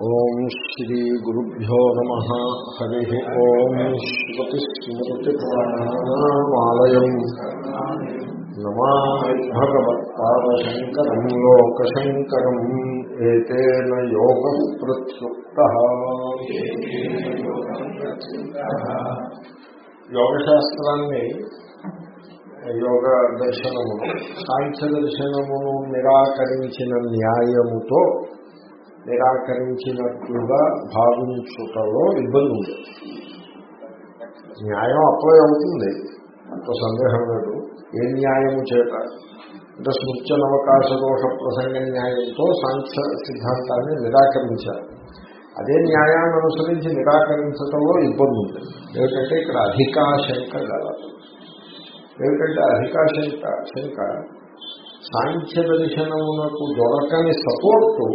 ఓం శ్రీ గురుభ్యో నమ. హరి ఓం శ్రుతిస్మృతిపురాణాలయం నమా భగవత్పాదశంకరం లోకశంకరం. ఏతేన యోగ ప్రత్యుక్త యోగశాస్త్రాన్ని యోగ దర్శనమును సాంఖ్య దర్శనమును నిరాకరించిన న్యాయముతో నిరాకరించినట్లుగా భావించుటలో ఇబ్బంది ఉంది. న్యాయం అప్లై అవుతుంది. అంత సందేహం లేదు. ఏ న్యాయము చేత? అంటే స్మృత్యనవకాశ దోష ప్రసంగ న్యాయంతో సాంఖ్య సిద్ధాంతాన్ని నిరాకరించారు అదే న్యాయాన్ని అనుసరించి నిరాకరించడంలో ఇబ్బంది ఉంది. ఏమిటంటే ఇక్కడ అధికాశంక గలదు ఏమిటంటే అధికాశంక శంక సాంఖ్య దర్శనమునకు దొరకని సపోర్టు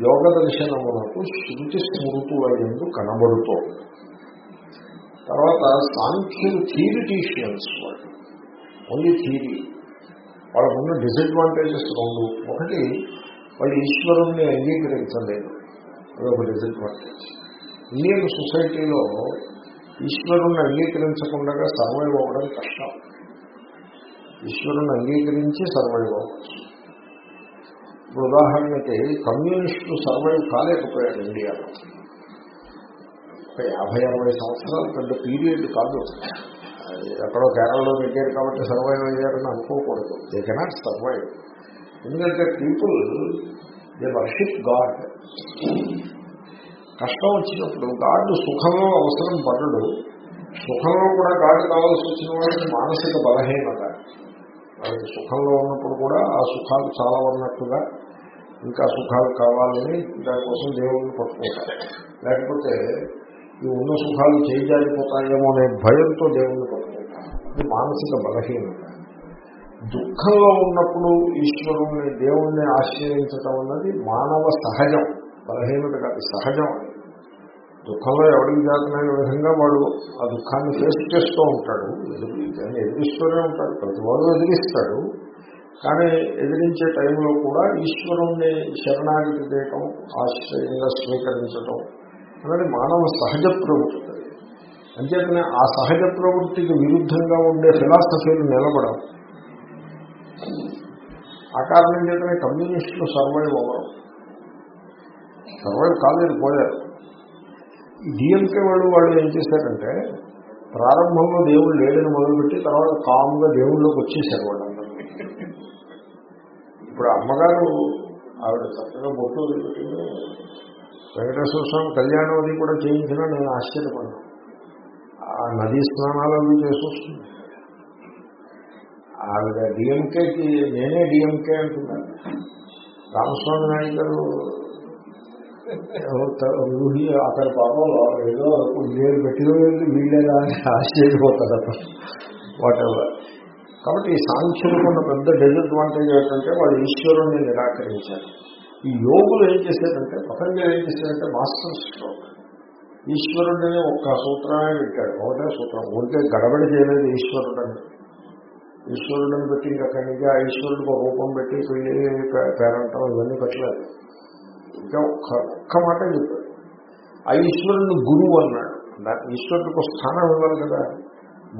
యోగ దర్శనమునకు శృతి స్మృతుల ఎందు కనబడుతోంది తర్వాత సాంఖ్యులు థీరిటీషియన్స్ వాళ్ళు ఓన్లీ థీరీ వాళ్ళకున్న డిసడ్వాంటేజెస్ రెండు. ఒకటి వాళ్ళు ఈశ్వరుణ్ణి అంగీకరించలేదు. అదొక డిసడ్వాంటేజ్ ఇండియన్ సొసైటీలో ఈశ్వరుణ్ణి అంగీకరించకుండా సర్వైవ్ అవ్వడం కష్టం. ఈశ్వరుని అంగీకరించి సర్వైవ్ అవ్వచ్చు. ఇప్పుడు ఉదాహరణకి కమ్యూనిస్టులు సర్వైవ్ కాలేకపోయాడు ఇండియాలో యాభై అరవై సంవత్సరాలు పెద్ద పీరియడ్ కాదు. ఎక్కడో కేరళలో పెట్టారు కాబట్టి సర్వైవ్ అయ్యారని అనుకోకూడదు. దే కెనాట్ సర్వైవ్ ఎందుకంటే పీపుల్ దే వర్షిప్ గాడ్ కష్టం వచ్చినప్పుడు గాడ్ సుఖంలో అవసరం పడడు. సుఖంలో కూడా గాడ్ కావాల్సి వచ్చిన వాళ్ళకి మానసిక బలహీనత. వాళ్ళకి సుఖంలో ఉన్నప్పుడు కూడా ఆ సుఖాలు చాలా ఉన్నట్టుగా ఇంకా సుఖాలు కావాలని దానికోసం దేవుణ్ణి పట్టుకుంటారు. లేకపోతే ఈ ఉన్న సుఖాలు చేయజారిపోతాయేమో అనే భయంతో దేవుణ్ణి పట్టుకుంటారు. ఇది మానసిక బలహీనత. దుఃఖంలో ఉన్నప్పుడు ఈశ్వరుణ్ణి దేవుణ్ణి ఆశ్రయించటం అన్నది మానవ సహజం. బలహీనత కాదు సహజం. దుఃఖంలో ఎవరికి జాతమైన విధంగా వాడు ఆ దుఃఖాన్ని ఫేస్ చేస్తూ ఉంటాడు. దాన్ని ఎదిరిస్తూనే ఉంటాడు. ప్రతి వాడు ఎదిరిస్తాడు. కానీ ఎదిరించే టైంలో కూడా ఈశ్వరుణ్ణి శరణాగతి చేయటం ఆశ్రయంగా స్వీకరించటం అనేది మానవ సహజ ప్రవృత్తి. అంచేతనే ఆ సహజ ప్రవృత్తికి విరుద్ధంగా ఉండే ఫిలాసఫీలు నిలబడవు. ఆ కారణం చేతనే కమ్యూనిస్టులు సర్వైవ్ అవ్వడం సర్వైవ్ కాలేదు పోయారు. డిఎంకే వాళ్ళు వాళ్ళు ఏం చేశారంటే ప్రారంభంలో దేవుడు లేడని మొదలుపెట్టి తర్వాత కామ్గా దేవుళ్ళలోకి వచ్చేసారు ఇప్పుడు అమ్మగారు ఆవిడ చక్కగా బొట్టు పెట్టింది వెంకటేశ్వర స్వామి కళ్యాణం అది కూడా చేయించినా నేను ఆశ్చర్యపడ్డాను ఆ నదీ స్నానాలు అవి చేసొస్తుంది ఆవిడ డిఎంకేకి నేనే డిఎంకే అంటున్నాను. రామస్వామి నాయుడు గారు ఊహి అతని పాపం ఏదో నేను పెట్టిన వీళ్ళేదా అని ఆశ్చర్యపోతారు అతను వాటెవర్ కాబట్టి ఈ సాంఖ్యులకు ఉన్న పెద్ద డిసడ్వాంటేజ్ ఏంటంటే వాళ్ళు ఈశ్వరుణ్ణి నిరాకరించారు. ఈ యోగులు ఏం చేశారంటే పతంజలి ఏం చేశారంటే మాస్టర్ స్ట్రోక్. ఈశ్వరుడిని ఒక్క సూత్రమే పెట్టాడు ఒకటే సూత్రం. ఊరికే గడబడి చేయలేదు ఈశ్వరుడని ఈశ్వరుడిని పెట్టి ఇంకా నుంచి ఆ ఈశ్వరుడికి ఒక రూపం పెట్టి పెళ్ళి పేరంటం ఇవన్నీ పెట్టలేదు. ఇంకా ఒక్క ఒక్క మాట చెప్పాడు ఆ ఈశ్వరుడిని గురువు అన్నాడు. దాని ఈశ్వరుడికి స్థానం ఇవ్వాలి కదా.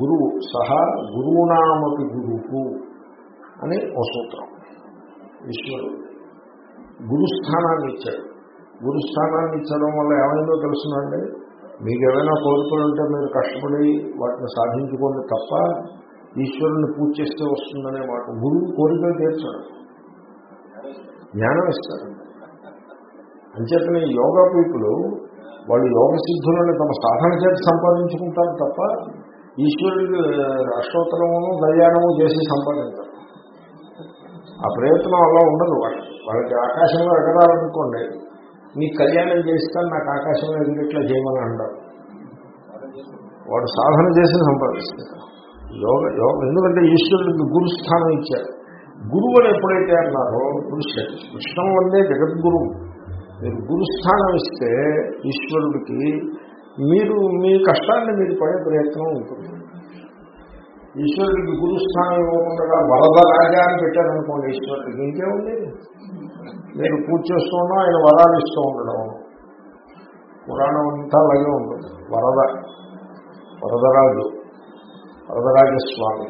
గురువు సహా గురువునామపి గురువు అని ఓ సూత్రం. ఈశ్వరుడు గురుస్థానాన్ని ఇచ్చాడు. గురుస్థానాన్ని ఇచ్చడం వల్ల ఏమైందో తెలుసునండి మీకు ఏమైనా కోరికలు ఉంటే మీరు కష్టపడి వాటిని సాధించుకోండి తప్ప ఈశ్వరుని పూజ చేస్తే వస్తుందనే మాట. గురువు కోరికలు తీర్చాడు. జ్ఞానం ఇస్తాడు. అంచేతనే యోగా పీపులు వాళ్ళు యోగ సిద్ధులను తమ సాధన చేత సంపాదించుకుంటారు తప్ప ఈశ్వరుడికి అష్టోత్తరమును కళ్యాణము చేసి సంపాదించారు ఆ ప్రయత్నం అలా ఉండదు. వాళ్ళకి వాళ్ళకి ఆకాశంలో ఎగరాలనుకోండి నీకు కళ్యాణం చేస్తాను నాకు ఆకాశంలో ఎగిరిట్లా చేయమని అంటారు. వాడు సాధన చేసి సంపాదిస్తారు యోగ యోగ ఎందుకంటే ఈశ్వరుడికి గురుస్థానం ఇచ్చారు గురువు అని ఎప్పుడైతే అన్నారో కృష్ణం వల్లే జగద్గురువు. మీరు గురుస్థానం ఇస్తే ఈశ్వరుడికి మీరు మీ కష్టాన్ని మీరు పడే ప్రయత్నం ఉంటుంది. ఈశ్వరుడికి గురుస్థానం ఇవ్వకుండా వరద రాజా అని పెట్టారనుకోండి ఈశ్వరుడికి ఇంకేముంది? మీరు పూజ చేస్తూ ఉండడం ఆయన వరాలు ఇస్తూ ఉండడం. పురాణం అంతా అలాగే ఉంటుంది. వరద. వరదరాజు వరదరాజస్వామి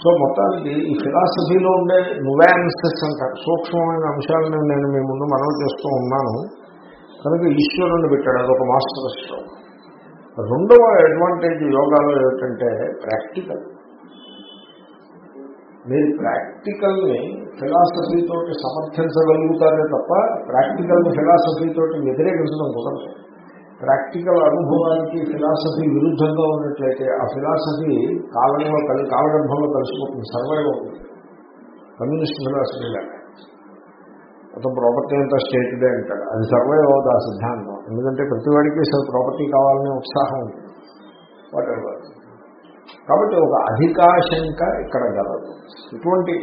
సో మొత్తానికి ఈ ఫిలాసఫీలో ఉండే నువాన్సెస్ అంటారు సూక్ష్మమైన అంశాలను నేను మీ ముందు మనవి చేస్తూ ఉన్నాను. కనుక ఈశ్వరుని పెట్టాడు. అదొక మాస్టర్ స్ట్రోక్ రెండవ అడ్వాంటేజ్ యోగాలో ఏమిటంటే ప్రాక్టికల్ మీరు ప్రాక్టికల్ని ఫిలాసఫీ తోటి సమర్థించగలుగుతారే తప్ప ప్రాక్టికల్ని ఫిలాసఫీ తోటి వ్యతిరేకించడం కుదరదు. ప్రాక్టికల్ అనుభవానికి ఫిలాసఫీ విరుద్ధంగా ఉన్నట్లయితే ఆ ఫిలాసఫీ కాలంలో కలి కాలగర్భంలో కలిసిపోతుంది సర్వైవ్ అవుతుంది. కమ్యూనిస్ట్ ఫిలాసఫీ లాగా. మొత్తం ప్రాపర్టీ అంతా స్టేట్డే అంటాడు అది సర్వైవ్ అవుతుంది ఆ సిద్ధాంతం. ఎందుకంటే ప్రతివాడికి ప్రాపర్టీ కావాలనే ఉత్సాహం ఉంటుంది వాటెవర్ కాబట్టి ఒక అధికాశంక ఇక్కడ గలదు ఇటువంటి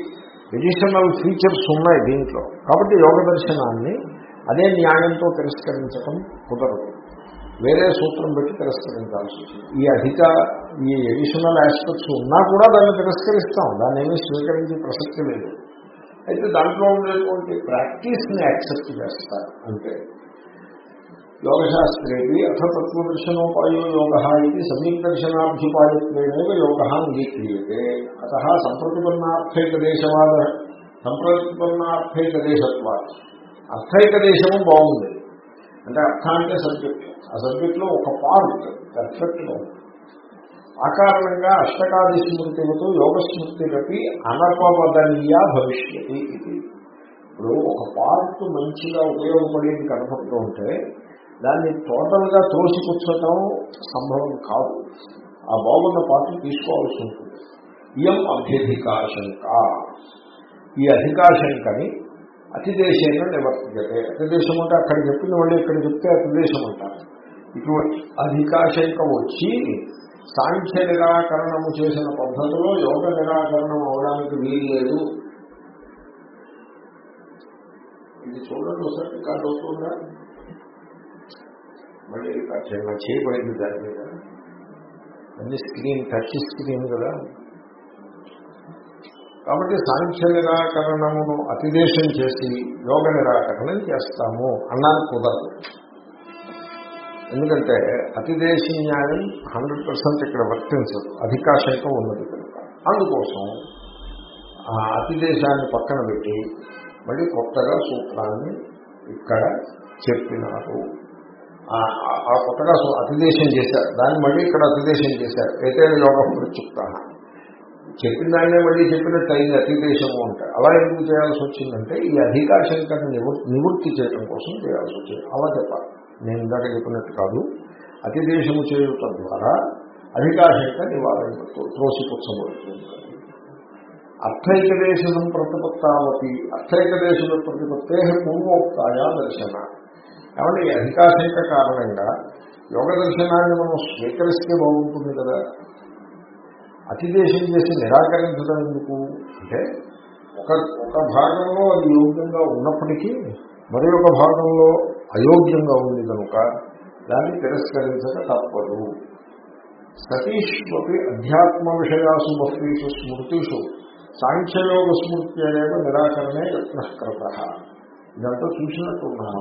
ఎడిషనల్ ఫీచర్స్ ఉన్నాయి దీంట్లో. కాబట్టి యోగ దర్శనాన్ని అదే న్యాయంతో తిరస్కరించడం కుదరదు. వేరే సూత్రం పెట్టి తిరస్కరించాల్సి వచ్చింది. ఈ అధిక ఈ ఎడిషనల్ ఆస్పెక్ట్స్ ఉన్నా కూడా దాన్ని తిరస్కరిస్తాం. దాన్ని ఏమీ స్వీకరించే ప్రసక్తి లేదు. అయితే దాంట్లో ఉండేటువంటి ప్రాక్టీస్ని యాక్సెప్ట్ చేస్తారు. అంటే యోగశాస్త్రేవి అథ తత్వదర్శనోపాయో యోగ ఇది సమీప దర్శనాభ్యుపాయత్వేనైవ యోగ అంగీక్రియతే. అత సంప్రతిపన్నార్థైకదేశవాద దేశవాద అర్థైకదేశము బాగుంది. అంటే అర్థ అంటే సబ్జెక్ట్. ఆ సబ్జెక్ట్లో ఒక పార్ట్ పర్ఫెక్ట్గా ఉంది. ఆ కారణంగా అష్టకాది స్మృతులతో యోగ స్మృతిలకి అనపవదనీయ భవిష్యతి ఇది. ఇప్పుడు ఒక పార్ట్ మంచిగా ఉపయోగపడేది కనపడుతూ ఉంటే దాన్ని టోటల్గా త్రోసిపుచ్చటం సంభవం కాదు. ఆ బాగున్న పార్టీ తీసుకోవాల్సి ఉంటుంది. ఇయం అభ్యధికాశంక. ఈ అధికాశంకని అతిదేశంగా నివర్తించే అతిదేశం అంటే అక్కడ చెప్పిన వాళ్ళు ఇక్కడ చెప్తే అతిదేశం అంటారు ఇటువంటి అధికాశంక వచ్చి సాంఖ్య నిరాకరణము చేసిన పద్ధతిలో యోగ నిరాకరణం అవడానికి వీలు లేదు ఇది చూడండి ఒకసారి రికార్డ్ అవుతుందా? మళ్ళీ చిన్న చేయబడింది దాని మీద. అన్ని స్క్రీన్ టచ్ స్క్రీన్ కదా. కాబట్టి సాంఖ్య నిరాకరణమును అతిదేశం చేసి యోగ నిరాకరణం చేస్తాము అన్నాను కుదరదు. ఎందుకంటే అతిదేశీ న్యాయం హండ్రెడ్ పర్సెంట్ ఇక్కడ వర్తించదు. అధికాశంతో ఉన్నది కనుక అందుకోసం ఆ అతిదేశాన్ని పక్కన పెట్టి మళ్ళీ కొత్తగా సూత్రాన్ని ఇక్కడ చెప్పినారు. ఆ కొత్తగా అతిదేశం చేశారు. దాన్ని మళ్ళీ ఇక్కడ అతిదేశం చేశారు. అయితే యోగ చెప్తాను. చెప్పిన దాన్నే మళ్ళీ చెప్పినట్టు అయింది అతిదేశము అంటే. అలా ఎందుకు చేయాల్సి వచ్చిందంటే ఈ అధికాశంకరణ నివృత్తి చేయడం కోసం చేయాల్సి వచ్చింది. అలా చెప్పాలి. నేను ఇందాక చెప్పినట్టు కాదు. అతిదేశము చేయటం ద్వారా అధికాశంక నివారణ త్రోసిపుచ్చబడుతుంది. అర్థైకదేశం ప్రతిపత్తావతి అర్థైకదేశం ప్రతిపత్తే పూర్వోక్తాయ దర్శన. కాబట్టి ఈ అధికాశంక కారణంగా యోగ దర్శనాన్ని మనం స్వీకరిస్తే బాగుంటుంది కదా. అతిదేశం చేసి నిరాకరించడం ఎందుకు అంటే ఒక ఒక భాగంలో అది యోగ్యంగా ఉన్నప్పటికీ మరి ఒక భాగంలో అయోగ్యంగా ఉంది కనుక దాన్ని తిరస్కరించక తప్పదు. సతీష్వపి అధ్యాత్మ విషయాసు బహుషు స్మృతిషు. సాంఖ్యయోగ స్మృతి అనేది నిరాకరణే యత్నకృత ఇదంతా చూసినట్టున్నాను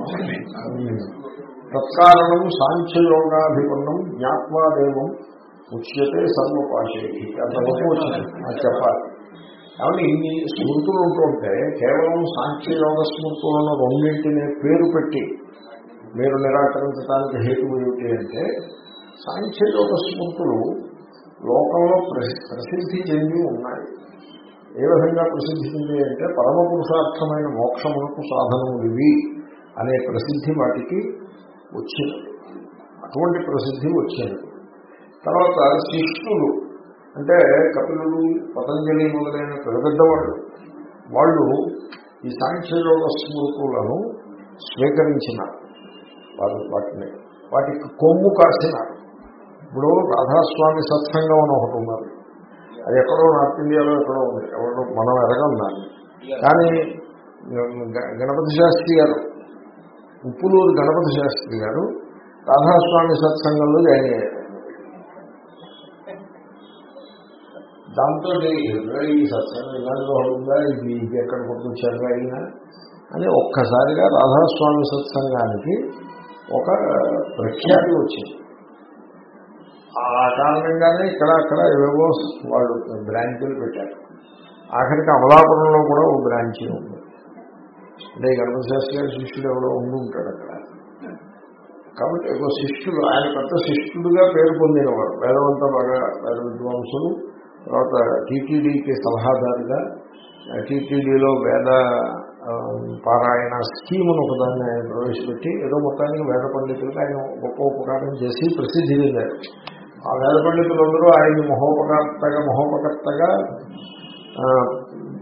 తత్కారణం సాంఖ్యయోగాధిపన్నం జ్ఞాత్వాదేవం ఉచ్యతే సర్వపాశేహి. అంతవరకు వచ్చింది. చెప్పాలి. కాబట్టి ఇన్ని స్మృతులు ఉంటుంటే కేవలం సాంఖ్యయోగ స్మృతులను రెండింటినే పేరు పెట్టి మీరు నిరాకరించడానికి హేతువు ఏమిటి అంటే సాంఖ్యయోగ స్మృతులు లోకంలో ప్రసిద్ధి చెంది ఉన్నాయి. ఏ విధంగా ప్రసిద్ధి చెంది అంటే పరమ పురుషార్థమైన మోక్షములకు సాధనములు ఇవి అనే ప్రసిద్ధి వాటికి వచ్చింది అటువంటి ప్రసిద్ధి వచ్చింది తర్వాత శిష్యులు అంటే కపిలుడు పతంజలి మొదలైన పెద్ద పెద్దవాళ్ళు వాళ్ళు ఈ సాంఖ్యయోగ స్మృతులను స్వీకరించినారు. వాళ్ళు వాటిని వాటికి కొమ్ము కాసినారు. ఇప్పుడు రాధాస్వామి సత్సంగం అని ఒకటి ఉన్నారు అది ఎక్కడో నార్త్ ఇండియాలో ఎక్కడో ఉంది. ఎవరో మనం ఎరగం దాన్ని. కానీ గణపతి శాస్త్రి గారు ఉప్పులూరు గణపతి శాస్త్రి గారు రాధాస్వామి సత్సంగంలో జాయిన్ అయ్యారు. దాంతో ఈ సత్సంగం? ఇలాంటిదో ఉందా? ఇది ఇది ఎక్కడ కొట్టుకొచ్చారు అయినా అని ఒక్కసారిగా రాధాస్వామి సత్సంగానికి ఒక ప్రఖ్యాతి వచ్చింది. ఆ కారణంగానే ఇక్కడ అక్కడ ఏవేవో వాళ్ళు బ్రాంచీలు పెట్టారు. ఆఖరికి అమలాపురంలో కూడా ఓ బ్రాంచీ ఉంది. అంటే గణపతిశాస్త్రి గారి శిష్యుడు ఎవరో ఉండి ఉంటాడు అక్కడ. కాబట్టి ఒక శిష్యుడు ఆయన పెద్ద శిష్యుడుగా పేరు పొందినవారు. వేదవంత బాగా వేద విద్వాంసులు. తర్వాత టీటీడీకి సలహాదారుగా టీటీడీలో వేద పారాయణ స్కీమ్ను ఒకదాన్ని ఆయన ప్రవేశపెట్టి ఏదో మొత్తానికి వేద పండితులకు ఆయన గొప్ప ఉపకారం చేసి ప్రసిద్ధి చెందారు. ఆ వేద పండితులందరూ ఆయన మహోపకర్తగా మహోపకర్తగా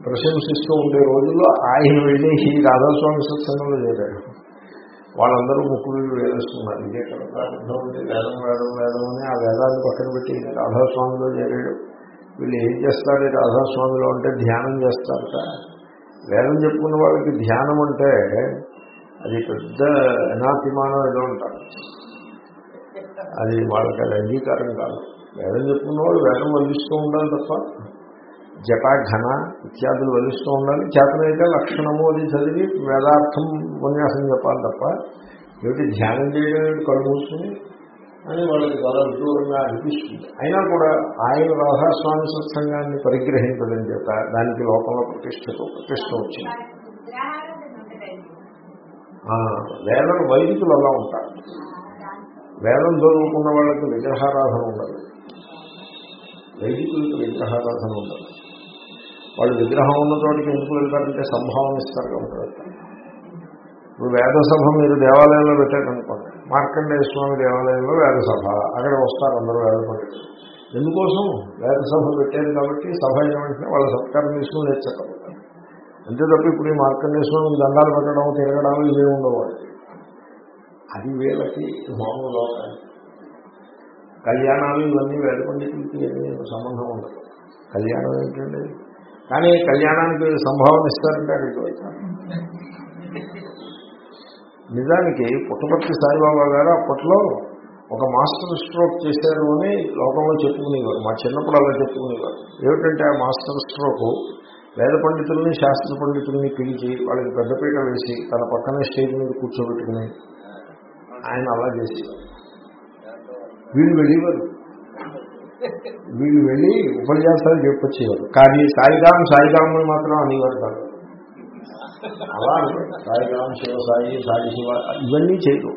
ప్రశంసిస్తూ ఉండే రోజుల్లో ఆయన వెళ్ళి ఈ రాధాస్వామి సత్సంగంలో చేరాడు వాళ్ళందరూ ముక్కులు వేరేస్తున్నారు ఇదే కదా వేదం వేదం వేదం అని ఆ వేదాన్ని పక్కన పెట్టి రాధాస్వామిలో చేరాడు. వీళ్ళు ఏం చేస్తారు? రాధాస్వామిలో అంటే ధ్యానం చేస్తారట. వేదం చెప్పుకున్న వాళ్ళకి ధ్యానం అంటే అది పెద్ద అనాతిమానం ఏదో ఉంటారు. అది వాళ్ళకి అది అంగీకారం కాదు. వేదం చెప్పుకున్న వాళ్ళు వేదం వదిలిస్తూ ఉండాలి తప్ప జట ఘన ఇత్యాదులు వదిలిస్తూ ఉండాలి. చేతనైతే లక్షణము అది చదివి వేదార్థం ఉపన్యాసం చెప్పాలి తప్ప ఏమిటి ధ్యానం చేయడం ఏమిటి కళ్ళు మూసుకుని? అని వాళ్ళకి చాలా విదూరంగా అనిపిస్తుంది. అయినా కూడా ఆయన రాధాస్వామి సత్సంగాన్ని పరిగ్రహించడం చేత దానికి లోకంలో ప్రతిష్టతో ప్రతిష్ట వచ్చింది. వేదం వైదికులు అలా ఉంటారు. వేదం చదువుకున్న వాళ్ళకి విగ్రహారాధన ఉండదు. వైదికులకు విగ్రహారాధన ఉండదు. వాళ్ళు విగ్రహం ఉన్న చోటికి ఎందుకు వెళ్తారంటే సంభావన ఇస్తారు కాబట్టి. ఇప్పుడు వేద వేదసభ మీరు దేవాలయంలో పెట్టారనుకోండి మార్కండేయ స్వామి దేవాలయంలో వేదసభ. అక్కడ వస్తారు అందరూ వేద పండితులు ఎందుకోసం? వేదసభ పెట్టారు కాబట్టి సభ అయిన వెంటనే వాళ్ళ సత్కారం తీసుకుని నేర్చకపోతారు అంతే తప్ప ఇప్పుడు ఈ మార్కండేయ స్వామి దండాలు పెట్టడం తిరగడం ఇవే ఉండేవాళ్ళు. అది వీళ్ళకి మామూలు లోకాలు. కళ్యాణాలు ఇవన్నీ వేద పండితులకి ఏమీ సంబంధం ఉండదు. కళ్యాణం ఏంటండి? కానీ కళ్యాణానికి సంభావన ఇస్తారంటే అక్కడికి వెళ్తారు నిజానికి పుట్టపర్తి సాయిబాబా గారు అప్పట్లో ఒక మాస్టర్ స్ట్రోక్ చేశారు అని లోకంలో చెప్పుకునేవారు. మా చిన్నప్పుడు అలా చెప్పుకునేవారు. ఏమిటంటే ఆ మాస్టర్ స్ట్రోక్ వేద పండితుల్ని శాస్త్ర పండితుల్ని పిలిచి వాళ్ళకి పెద్దపీట వేసి తన పక్కనే స్టేజ్ మీద కూర్చోబెట్టుకుని ఆయన అలా చేసేవారు. వీళ్ళు వెళ్ళేవారు. వీళ్ళు వెళ్ళి ఉపన్యాసాలు చెప్పొచ్చేవారు. కానీ సాయిగాం సాయిగామని మాత్రం అనేవారు కాదు. అలా అనుకోండి. సాయిరాం శివ సాయి సాయి శివ ఇవన్నీ చేయదు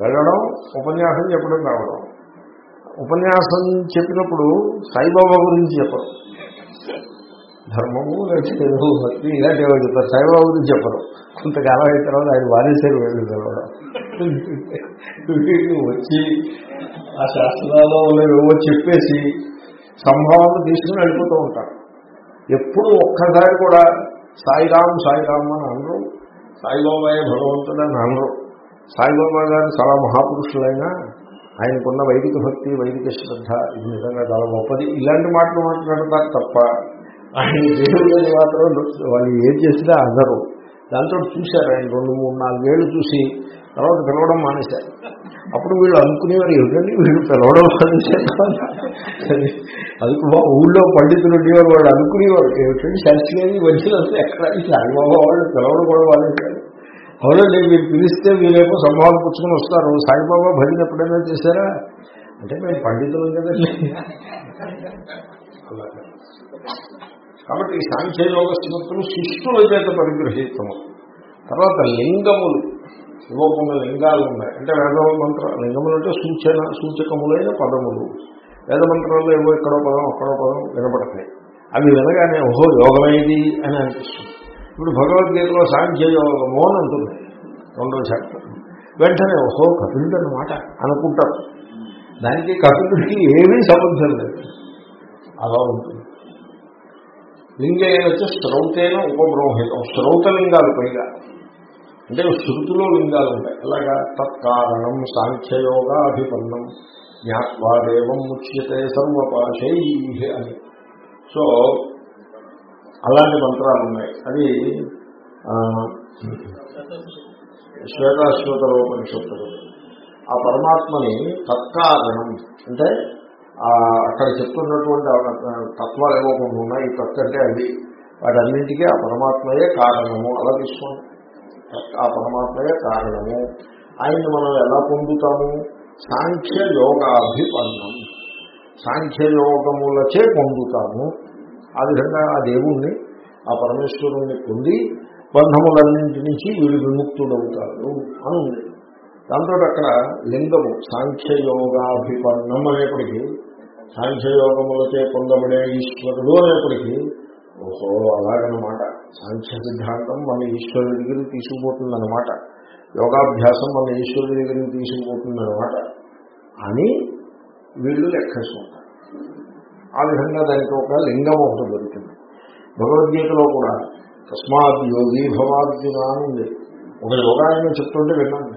వెళ్ళడం ఉపన్యాసం చెప్పడం రావడం ఉపన్యాసం చెప్పినప్పుడు సాయిబాబా గురించి చెప్పరు. ధర్మము లేకపోతే ఏదో భక్తి ఇలాంటివో చెప్తారు. సాయిబాబా గురించి చెప్పరు. కొంతకాలం అయిన తర్వాత ఆయన వారేసారు వెళ్ళి తెలవడం వచ్చి ఆ శాస్త్రాల్లో ఏవో చెప్పేసి సంభావన తీసుకుని వెళ్ళిపోతూ ఉంటారు. ఎప్పుడు ఒక్కసారి కూడా సాయిరామ్ సాయిరామ్ అని అనరు. సాయిబాబాయే భగవంతుడు అని అనరు. సాయిబాబా గారు చాలా మహాపురుషులైనా ఆయనకున్న వైదిక భక్తి వైదిక శ్రద్ధ ఇది నిజంగా చాలా గొప్పది. ఇలాంటి మాటలు మాట్లాడతారు తప్ప. ఆయన దేవుడిని మాత్రం వాళ్ళు ఏం చేసినా అందరు దాంతో చూశారు ఆయన రెండు మూడు నాలుగేళ్ళు చూసి తర్వాత పిలవడం మానేశారు అప్పుడు వీళ్ళు అనుకునేవారు ఏమిటండి వీళ్ళు పిలవడం మానేశారు? అది అది మా ఊళ్ళో పండితులు ఉండేవారు వాళ్ళు అనుకునేవారు ఏమిటండి శాస్త్రి వచ్చిన ఎక్కడ ఈ సాయిబాబా వాళ్ళు పిలవడం కూడా మానేశారు? అవునండి మీరు పిలిస్తే మీరేమో సంభావం పుచ్చుకొని వస్తారు. సాయిబాబా భజన ఎప్పుడైనా చేశారా? అంటే మేము పండితులు కదండి కాబట్టి ఈ సాంఖ్యయోగ స్మృతులు శిష్టుల చేత పరిగ్రహితము తర్వాత లింగములు. శివకున్న లింగాలు ఉన్నాయి. అంటే వేద మంత్ర లింగములు అంటే సూచన సూచకములైన పదములు. వేద మంత్రాల్లో ఏవో ఎక్కడో పదం అక్కడో పదం వినపడతాయి. అవి వినగానే ఓహో యోగమైది అని అనిపిస్తుంది. ఇప్పుడు భగవద్గీతలో సాంఖ్యయోగము అని ఉంటుంది రెండవ చాప్టర్. వెంటనే ఓహో కపిలుడు అనమాట అనుకుంటారు. దానికి కపిలుడికి ఏమీ సంబంధం లేదు. అలా ఉంటుంది. లింగైన వచ్చి శ్రౌతైన ఉపబ్రహ్మితం శ్రౌతలింగాలు పైగా. అంటే శృతిలో లింగాలు ఉంటాయి. అలాగా తత్కారణం సాంఖ్యయోగా అభిపన్నం జ్ఞాత్వాదేవం ముచ్యతే సర్వపాశై అని. సో అలాంటి మంత్రాలు ఉన్నాయి. అది ఆ, శ్వేతాశ్వతరోపనిషత్తులు ఆ పరమాత్మని తత్కారణం అంటే అక్కడ చెప్తున్నటువంటి తత్వాలు ఏవో కొన్ని ఉన్నాయి. ఈ తత్వ అంటే అవి. వాటన్నింటికీ ఆ పరమాత్మయే కారణము. అలా తీసుకోండి. ఆ పరమాత్మయే కారణము. ఆయన్ని మనం ఎలా పొందుతాము? సాంఖ్య యోగాభిపన్నం. సాంఖ్యయోగములచే పొందుతాము. ఆ విధంగా ఆ దేవుణ్ణి ఆ పరమేశ్వరుణ్ణి పొంది బంధములన్నింటి నుంచి వీడు విముక్తుడవుతాడు అని ఉంది. దాంతో అక్కడ లింగము సాంఖ్యయోగాభిపన్నం అనేప్పటికీ సాంఖ్యయోగములచే పొందబడే ఈశ్వరుడు అనేప్పటికీ ఓహో అలాగనమాట. సాంఖ్య సిద్ధాంతం మన ఈశ్వరుడి దగ్గరికి తీసుకుపోతుందన్నమాట యోగాభ్యాసం మన ఈశ్వరుడి దగ్గరికి తీసుకుపోతుందన్నమాట అని వీళ్ళు లెక్కేసుకుంటారు. ఆ విధంగా దానికి ఒక లింగం ఒకటి దొరికింది. భగవద్గీతలో కూడా తస్మాత్ యోగి భవార్జున అని ఉంది. ఒక యోగాన్ని చెప్తుంటే విన్నాను.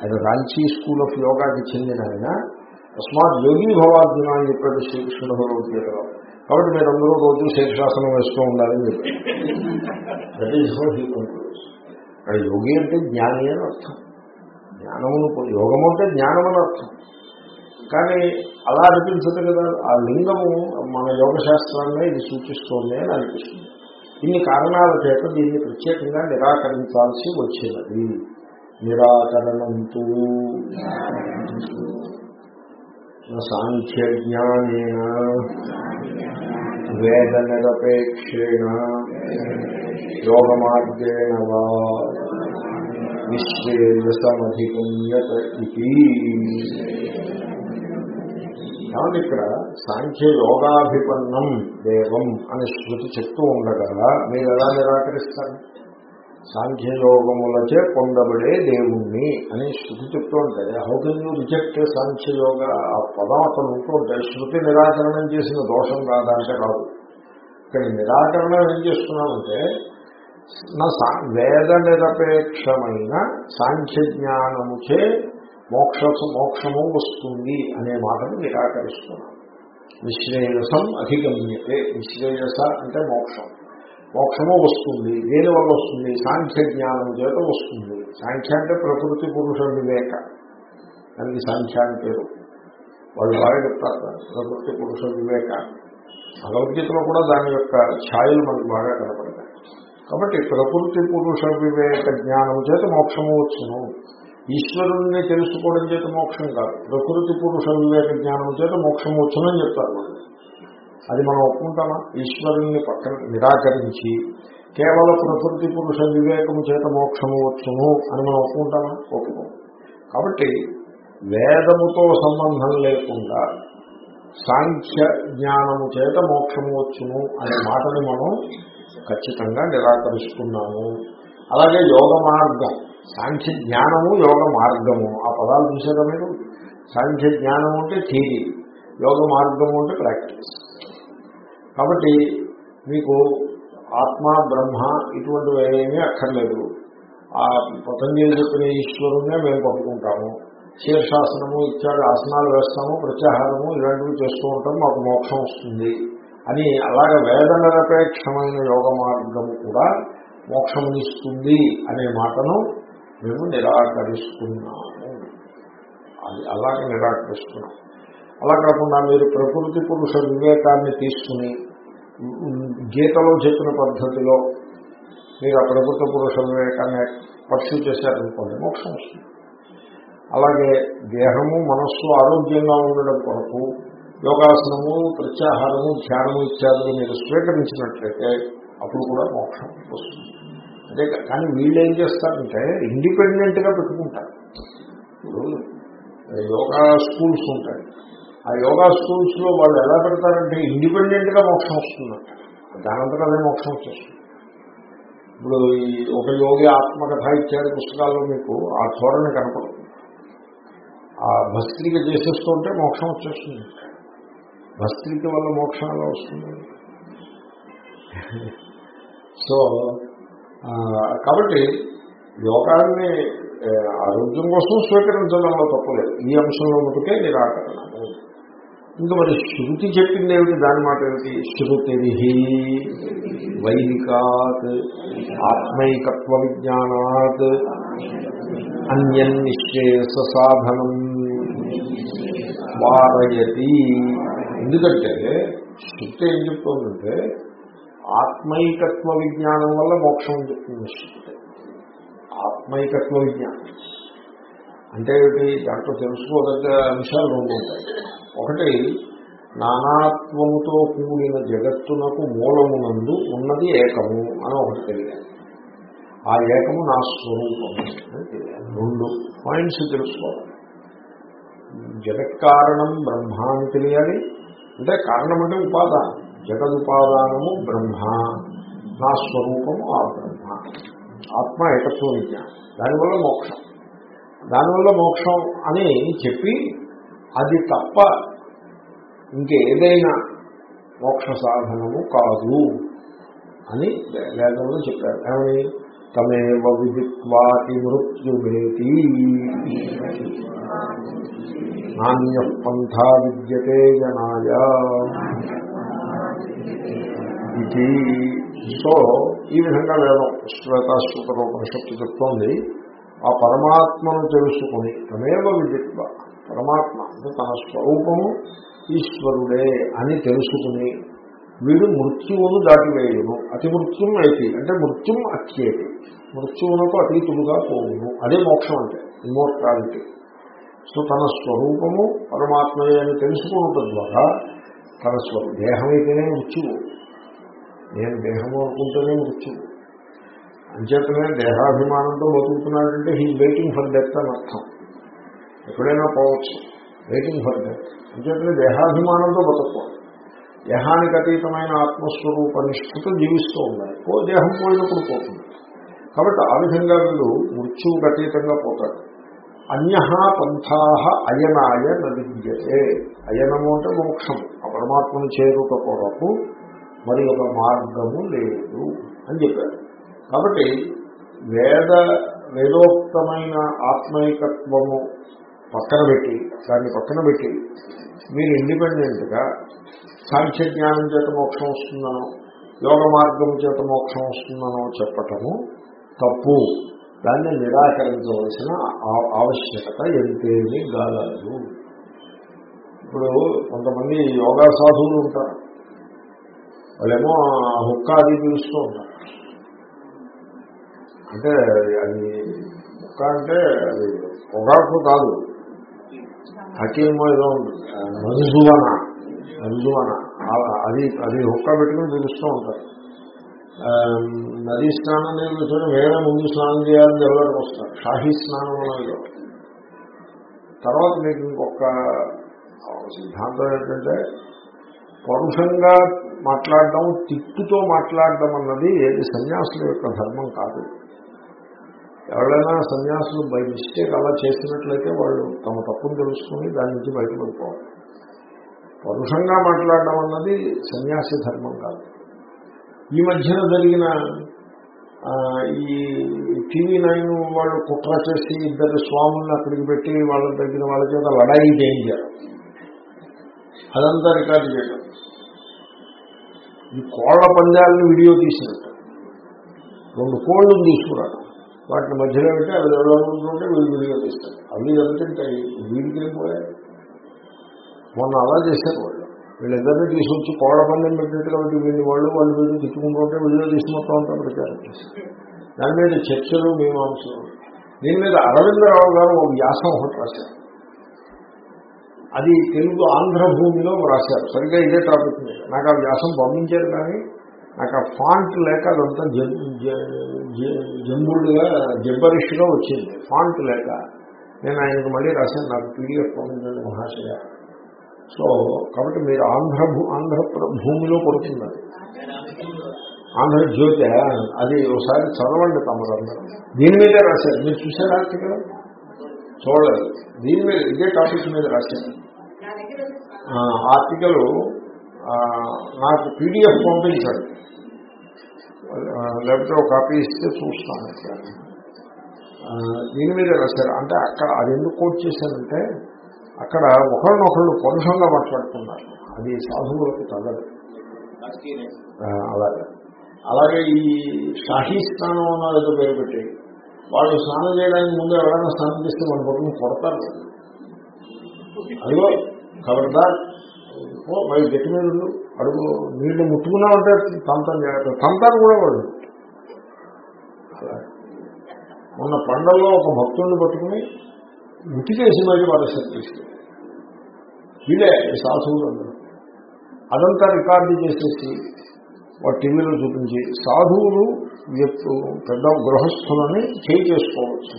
ఆయన రాంచీ స్కూల్ ఆఫ్ యోగాకి చెందిన ఆయన తస్మాత్ యోగి భవార్జున అని చెప్పాడు శ్రీకృష్ణుడు భగవద్గీతలో. కాబట్టి మీరందరూ రోజు శీర్షాసనం వేస్తూ ఉండాలని చెప్పారు దట్ హౌ హీ అక్కడ యోగి అంటే జ్ఞాని అని అర్థం. జ్ఞానమును యోగము అంటే జ్ఞానం అని అర్థం. కానీ అలా అనిపించదు కదా. ఆ లింగము మన యోగశాస్త్రాన్ని ఇది సూచిస్తోంది అని అనిపిస్తుంది. ఇన్ని కారణాల చేత దీన్ని ప్రత్యేకంగా నిరాకరించాల్సి వచ్చినది. నిరాకరణంతో సాంఖ్య జ్ఞానేన వేద నిరపేక్షేణ యోగ మార్గేణ వా ఇది కాబట్టి ఇక్కడ సాంఖ్య యోగాభిపన్నం దేవం అని శృతి చెప్తూ ఉండగా మీరు ఎలా నిరాకరిస్తారు? సాంఖ్యయోగములచే పొందబడే దేవుణ్ణి అని శృతి చెప్తూ ఉంటే how can you reject Sankhyayoga? ఆ పదం అతను ఉంటుంటే శృతి నిరాకరణం చేసిన దోషం కాదంటే కాదు. ఇక్కడ నిరాకరణ ఏం చేస్తున్నామంటే నా వేద నిరపేక్షమైన సాంఖ్య జ్ఞానముచే మోక్ష మోక్షము వస్తుంది అనే మాటను నిరాకరిస్తున్నాం. నిశ్రేయసం అధిగమ్యతే. నిశ్రేయస అంటే మోక్షం. మోక్షము వస్తుంది దేని వల్ల వస్తుంది? సాంఖ్య జ్ఞానం చేత వస్తుంది. సాంఖ్య అంటే ప్రకృతి పురుష వివేక. దానికి సాంఖ్య అని పేరు. వాళ్ళు బాగా చెప్తారు ప్రకృతి పురుష వివేక. భగవద్గీతలో కూడా దాని యొక్క ఛాయలు మనకు బాగా కనపడతాయి. కాబట్టి ప్రకృతి పురుష వివేక జ్ఞానం చేత మోక్షము వచ్చును. ఈశ్వరుణ్ణి తెలుసుకోవడం చేత మోక్షం కాదు. ప్రకృతి పురుష వివేక జ్ఞానం చేత మోక్షం వచ్చునని చెప్తారు వాళ్ళు. అది మనం ఒప్పుకుంటామా? ఈశ్వరుణ్ణి పక్కన నిరాకరించి కేవల ప్రకృతి పురుష వివేకము చేత మోక్షము వచ్చును అని మనం ఒప్పుకుంటామా? ఒప్పుకోం. కాబట్టి వేదముతో సంబంధం లేకుండా సాంఖ్య జ్ఞానము చేత మోక్షము వచ్చును అనే మాటని మనం ఖచ్చితంగా నిరాకరిస్తున్నాము. అలాగే యోగ మార్గం. సాంఖ్య జ్ఞానము యోగ మార్గము. ఆ పదాలు చూసారా మీరు? సాంఖ్య జ్ఞానం అంటే థీరీ యోగ మార్గము అంటే ప్రాక్టీస్. కాబట్టి మీకు ఆత్మ బ్రహ్మ ఇటువంటివి ఏమీ అక్కర్లేదు. ఆ పతంజలి చెప్పిన ఈశ్వరుణ్ణే మేము పంపుకుంటాము శీర్షాసనము ఇత్యాది ఆసనాలు వేస్తాము ప్రత్యాహారము ఇలాంటివి చేస్తూ ఉంటాం మాకు మోక్షం వస్తుంది అని అలాగే వేదనరపేక్షమైన యోగ మార్గము కూడా మోక్షం ఇస్తుంది అనే మాటను మేము నిరాకరిస్తున్నాము. అది అలాగే నిరాకరిస్తున్నాం. అలా కాకుండా మీరు ప్రకృతి పురుష వివేకాన్ని తీసుకుని గీతలో చెప్పిన పద్ధతిలో మీరు ఆ ప్రకృతి పురుష వివేకాన్ని పర్సూ చేశారనుకోండి మోక్షం వస్తుంది. అలాగే దేహము మనస్సు ఆరోగ్యంగా ఉండడం కొరకు యోగాసనము ప్రత్యాహారము ధ్యానము ఇత్యాదులు మీరు స్వీకరించినట్లయితే అప్పుడు కూడా మోక్షం వస్తుంది. అదే కానీ వీళ్ళు ఏం చేస్తారంటే ఇండిపెండెంట్గా పెట్టుకుంటారు. ఇప్పుడు యోగా స్కూల్స్ ఉంటాయి. ఆ యోగా స్కూల్స్లో వాళ్ళు ఎలా పెడతారంటే ఇండిపెండెంట్గా మోక్షం వస్తుందంట దానంతటా అదే మోక్షం వచ్చేస్తుంది. ఇప్పుడు ఈ ఒక యోగి ఆత్మకథ ఇత్యాది పుస్తకాల్లో మీకు ఆ ధోరణి కనపడుతుంది ఆ భస్త్రిక చేసేస్తుంటే మోక్షం వచ్చేస్తుంది. భస్త్రిక వల్ల మోక్షం ఎలా వస్తుంది? సో కాబట్టి యోగాన్ని ఆరోగ్యం కోసం స్వీకరించడంలో తప్పలేదు ఈ అంశంలో మటుకే నిరాకరణము ఇంకా మరి శృతి చెప్పింది ఏమిటి? దాని మాట ఏమిటి? శృతి వైదికాత్ ఆత్మైకత్వ విజ్ఞానాత్ అన్యన్నిశ్చేస సాధనం వారయతి. ఎందుకంటే శృతి ఏం చెప్తుందంటే ఆత్మైకత్వ విజ్ఞానం వల్ల మోక్షం చెప్తుంది శృతి. ఆత్మైకత్వ విజ్ఞానం అంటే ఏమిటి? దాంట్లో తెలుసుకోదగ్గ అంశాలు రెండు ఉంటాయి. ఒకటి నానాత్వముతో కూడిన జగత్తునకు మూలమునందు ఉన్నది ఏకము అని ఒకటి తెలియాలి ఆ ఏకము నా స్వరూపము రెండు పాయింట్స్ తెలుసుకోవాలి. జగత్కారణం బ్రహ్మ అని తెలియాలి. అంటే కారణం అంటే ఉపాదానం. జగదుపాదానము బ్రహ్మ నా స్వరూపము ఆ బ్రహ్మ. ఆత్మ ఏకత్వ విజ్ఞానం. దానివల్ల మోక్షం. దానివల్ల మోక్షం అని చెప్పి అది తప్ప ఇంకేదైనా మోక్ష సాధనము కాదు అని వేదంలో చెప్పారు. ఏమని? తమేవ విదిత్వాతి మృత్యుమేతి నాణ్య పంథా విద్యతే జనాయ. ఇది సో ఈ విధంగా వేదం శ్వేతాశ్వత రూపనిషత్తు చెప్తోంది. ఆ పరమాత్మను తెలుసుకుని తమేవ విదిత్వ పరమాత్మ అంటే తన స్వరూపము ఈశ్వరుడే అని తెలుసుకుని వీడు మృత్యువును దాటివేయును. అతి మృత్యుం అయితే అంటే మృత్యుం అత్యేది మృత్యువునకు అతీతులుగా పోవును. అదే మోక్షం అంటే ఇమోర్టాలిటీ సో తన స్వరూపము పరమాత్మయే అని తెలుసుకున్నట ద్వారా తన స్వ దేహమైతేనే మృత్యువు. నేను దేహము అనుకుంటేనే మృత్యువు. అంచేతనే దేహాభిమానంతో బతుకుతున్నాడంటే హీ వెయిటింగ్ ఫర్ డెత్ అని అర్థం. ఎప్పుడైనా పోవచ్చు. వెయిటింగ్ ఫర్ డెత్ అంచేతనే దేహాభిమానంతో బతుకోవాలి దేహానికి అతీతమైన ఆత్మస్వరూప నిష్ఠతో జీవిస్తూ ఉండాలి. పో దేహం పోయినప్పుడు పోతుంది. కాబట్టి ఆ విధంగా వీళ్ళు మృత్యువుకు అతీతంగా పోతారు అన్య పంథా అయనాయ నవిద్యతే అయనము అంటే మోక్షం. ఆ పరమాత్మను చేరుట కొరకు మరి ఒక మార్గము లేదు అని చెప్పారు. కాబట్టి వేద వేదోక్తమైన ఆత్మైకత్వము పక్కన పెట్టి దాన్ని పక్కన పెట్టి మీరు ఇండిపెండెంట్గా సాంఖ్య జ్ఞానం చేత మోక్షం వస్తుందనో యోగ మార్గం చేత మోక్షం వస్తుందనో చెప్పటము తప్పు. దాన్ని నిరాకరించవలసిన ఆవశ్యకత ఎంతేమీ కాదు ఇప్పుడు కొంతమంది యోగా సాధువులు ఉంటారు. వాళ్ళేమో హుక్కాది పిలుస్తూ ఉంటారు. అంటే అది హుక్క అంటే అది పొగాకు కాదు. హకీమో ఏదో మధుజువన మధుజువన అది అది హుక్క పెట్టుకుని పిలుస్తూ ఉంటారు. నదీ స్నానం నీళ్ళు చూడండి వేరే ముందు స్నానం చేయాలని ఎవరికి వస్తారు. షాహీ స్నానం అనేది తర్వాత మీకు ఇంకొక సిద్ధాంతం ఏంటంటే పరుషంగా మాట్లాడడం తిట్టుతో మాట్లాడడం అన్నది ఏది సన్యాసుల యొక్క ధర్మం కాదు. ఎవరైనా సన్యాసులు బై మిస్టేక్ అలా చేసినట్లయితే వాళ్ళు తమ తప్పును తెలుసుకుని దాని నుంచి బయటపడిపోవాలి. పరుషంగా మాట్లాడడం అన్నది సన్యాసి ధర్మం కాదు. ఈ మధ్యన జరిగిన ఈ టీవీ నైన్ వాళ్ళు కుట్ర చేసి ఇద్దరు స్వాములను అక్కడికి పెట్టి వాళ్ళ దగ్గర వాళ్ళ చేత లడాయి చేయించారు. అదంతా రికార్డు చేయడం ఈ కోళ్ళ పందాలను వీడియో తీసినట్టు రెండు కోళ్ళు తీసుకురాడు వాటిని మధ్యలో పెట్టి అవి ఉంటుంటే వీళ్ళు విడిగా తీస్తారు అవి ఎందుకంటాయి వీడికి వెళ్ళిపోయాయి మొన్న అలా చేశారు వాళ్ళు. వీళ్ళిద్దరినీ తీసుకొచ్చి కోడ పందెం పెట్టినట్టు కాబట్టి వీళ్ళు వాళ్ళు వాళ్ళు వీళ్ళు తిట్టుకుంటుంటే వీళ్ళు తీసుకుంటూ ఉంటాం ప్రచారం చేశారు దాని మీద చర్చలు మీమాంసలు. దీని మీద అరవిందరావు గారు ఒక వ్యాసం ఒకటి రాశారు. అది తెలుగు ఆంధ్రభూమిలో రాశారు. సరిగ్గా ఇదే టాపిక్ మీద. నాకు ఆ వ్యాసం పంపించారు కానీ నాకు ఆ ఫాంట్ లేక అదంతా జంబుల్డ్గా జబ్బరిష్గా వచ్చింది. ఫాంట్ లేక. నేను ఆయనకు మళ్ళీ రాశాను నాకు పీడిఎఫ్ పంపించండి మహాశయ. సో కాబట్టి మీరు ఆంధ్ర ఆంధ్ర భూమిలో పడుతుంది అది ఆంధ్రజ్యోతి అది ఒకసారి చదవండి తమరందరూ. దీని మీదే రాశారు. మీరు చూసారా ఆర్టికల్ చూడలేదు. దీని మీద ఇదే టాపిక్ మీద రాశారు. ఆర్టికల్ నాకు పీడిఎఫ్ పంపించండి. లేకపోతే ఒక కాపీ ఇస్తే చూస్తాను. దీని మీద రాశారు అంటే అక్కడ అది ఎందుకు కోట్ చేశానంటే అక్కడ ఒకరినొకళ్ళు పరుషంగా మాట్లాడుతున్నారు. అది సాధువులకు తగదు. అలాగే. అలాగే ఈ షాహీ స్నానం అన్న ఏదో పేరు పెట్టి వాళ్ళు స్నానం చేయడానికి ముందు ఎవరైనా స్నానం చేస్తే మన పట్టుకుని కొడతారు. అదిగో కబర్దార్ మరి గట్టి మీద ఉండు. అడుగు నీళ్ళు ముట్టుకున్నామంటే తంతం జాగ్రత్త. తంతాను కూడా వాడు. మొన్న పండల్లో ఒక భక్తుడిని పట్టుకుని ఉతికేసి మరి పరసరి తీసుకెళ్ళి వీళ్ళే సాధువులు అందరూ. అదంతా రికార్డు చేసేసి వాటి టీవీలో చూపించి సాధువులు వ్యక్తు పెద్ద గృహస్థులని చేయి చేసుకోవచ్చు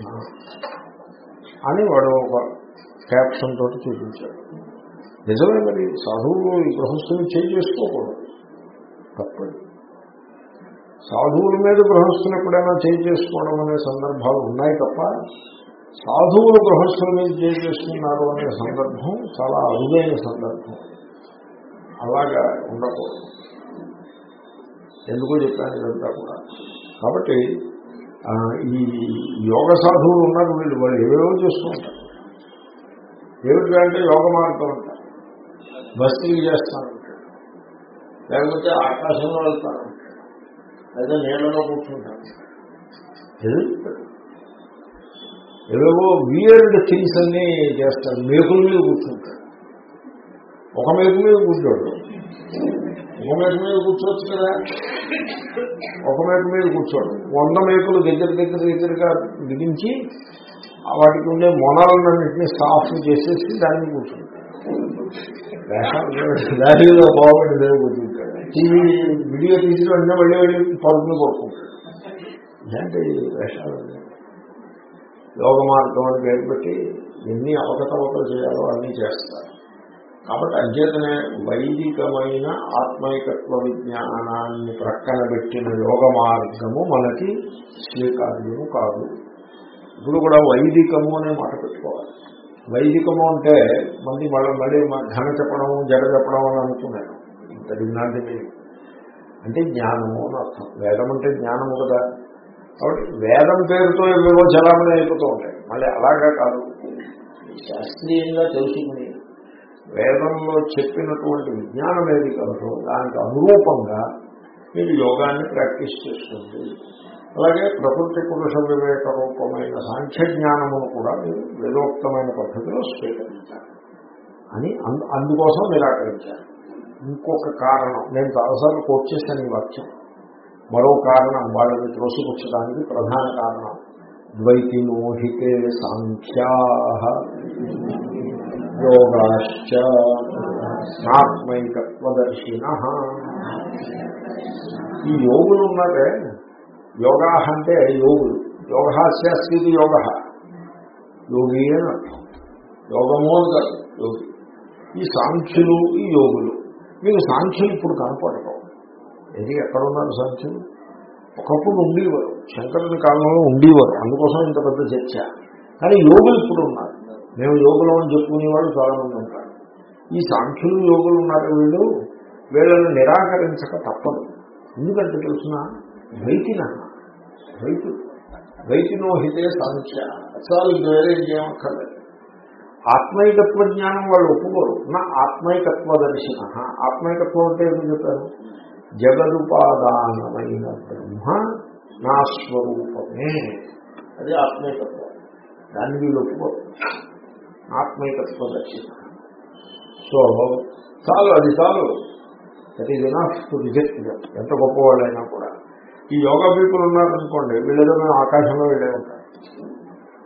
అని వాడు ఒక క్యాప్షన్ తోటి చూపించాడు. నిజమే మరి సాధువులు ఈ గృహస్థుని చేయి చేసుకోకూడదు. తప్పదు. సాధువుల మీద గృహస్థులు ఎప్పుడైనా చేయి చేసుకోవడం అనే సందర్భాలు ఉన్నాయి తప్ప సాధువులు గృహస్థుల మీద చేయి చేసుకున్నారు అనే సందర్భం చాలా అరుదైన సందర్భం. అలాగా ఉండకూడదు. ఎందుకో చెప్పాను ఇదంతా కూడా. కాబట్టి ఈ యోగ సాధువులు ఉన్నారు వీళ్ళు వాళ్ళు ఏవేవో చేస్తూ ఉంటారు. ఏమిటి అంటే యోగ మార్గం అంటారు బస్తీలు చేస్తానంటాడు లేకపోతే ఆకాశంలో వెళ్తానంటాడు లేదా నీళ్ళలో కూర్చుంటాను. ఏవేవో వియర్డ్ థింగ్స్ అన్నీ చేస్తాడు మేకుల మీద కూర్చుంటాడు ఒక మేకు మీద కూర్చోడు. ఒక మేకు మీద కూర్చోవచ్చు కదా? ఒక మేకు మీద కూర్చోడు. వంద మేకులు దగ్గర దగ్గర దగ్గరగా బిగించి వాటికి ఉండే మొనాలన్నింటినీ సాఫ్ చేసేసి దాన్ని కూర్చుంటాడు దానిలో బాగుపడి దగ్గర టీవీ వీడియో తీసిన వెంటనే మళ్ళీ వెళ్ళి పరుగులు కొడుకుంటాడు ఇలాంటి వేషాలు యోగ మార్గం అని పేరు పెట్టి ఎన్ని అవకతవకలు చేయాలో అన్నీ చేస్తారు. కాబట్టి అధ్యతనే వైదికమైన ఆత్మైకత్వ విజ్ఞానాన్ని ప్రక్కన పెట్టిన యోగ మార్గము మనకి స్వీకార్యము కాదు. ఇప్పుడు కూడా వైదికము అనే మాట పెట్టుకోవాలి. వైదికము అంటే మళ్ళీ మళ్ళీ మళ్ళీ ఘన చెప్పడం జడ చెప్పడం అని అనుకున్నాను. ఇంత అంటే జ్ఞానము అని అర్థం. వేదం అంటే జ్ఞానము కదా. కాబట్టి వేదం పేరుతో ఏవేవో చలామణి అయిపోతూ ఉంటాయి. మళ్ళీ అలాగా కాదు. శాస్త్రీయంగా తెలుసుకుని వేదంలో చెప్పినటువంటి విజ్ఞానం ఏది కలదో దానికి అనురూపంగా మీరు యోగాన్ని ప్రాక్టీస్ చేసుకోండి అలాగే ప్రకృతి పురుష వివేక రూపమైన సాంఖ్య జ్ఞానమును కూడా మీరు వేదోక్తమైన పద్ధతిలో స్వీకరించాలి. అని అందు- అందుకోసం నిరాకరించారు ఇంకొక కారణం నేను చాలాసార్లు కోట్ చేశాను ఈ వాక్యం. మరో కారణం వాళ్ళని త్రోసిపుచ్చడానికి ప్రధాన కారణం ద్వైతి మోహితే సాంఖ్యా యోగాశ్చ నాత్మైకత్వదర్శిన ఈ యోగులు ఉన్నారే? యోగా అంటే యోగులు. యోగాస్యాస్తి యోగ. యోగి అని అర్థం. యోగము అని కాదు యోగి. ఈ సాంఖ్యులు ఈ యోగులు. మీకు సాంఖ్యులు ఇప్పుడు కనపడరు ఇది ఎక్కడున్నారు సాంఖ్యులు? ఒకప్పుడు ఉండేవారు. శంకరుని కాలంలో ఉండేవారు. అందుకోసం ఇంత పెద్ద చర్చ. కానీ యోగులు ఇప్పుడు ఉన్నారు. మేము యోగులు అని చెప్పుకునేవాళ్ళు చాలా మంది ఉంటారు. ఈ సాంఖ్యులు యోగులు ఉన్నారు వీళ్ళు. వీళ్ళని నిరాకరించక తప్పదు. ఎందుకంటే తెలిసిన? ద్వైతిన రైతు. ద్వైతినో హితే సంఖ్య. అసలు ఇది వేరే ఇంకేమక్కర్లేదు ఆత్మైకత్వ జ్ఞానం వాళ్ళు ఒప్పుకోరు. నా ఆత్మైకత్వ దర్శన. ఆత్మైకత్వం అంటే ఏమి చెప్పారు? జగదుపాదానమైన బ్రహ్మ నా స్వరూపమే. అది ఆత్మైకత్వం. దాన్ని వీళ్ళు ఒప్పుకోరు. ఆత్మైకత్వ దర్శన. సో చాలు అది చాలు. That is enough to reject ఎంత గొప్పవాళ్ళైనా కూడా. ఈ యోగా పీపుల్ ఉన్నారనుకోండి వీళ్ళేదో మేము ఆకాశంలో వెళ్ళే ఉంటారు.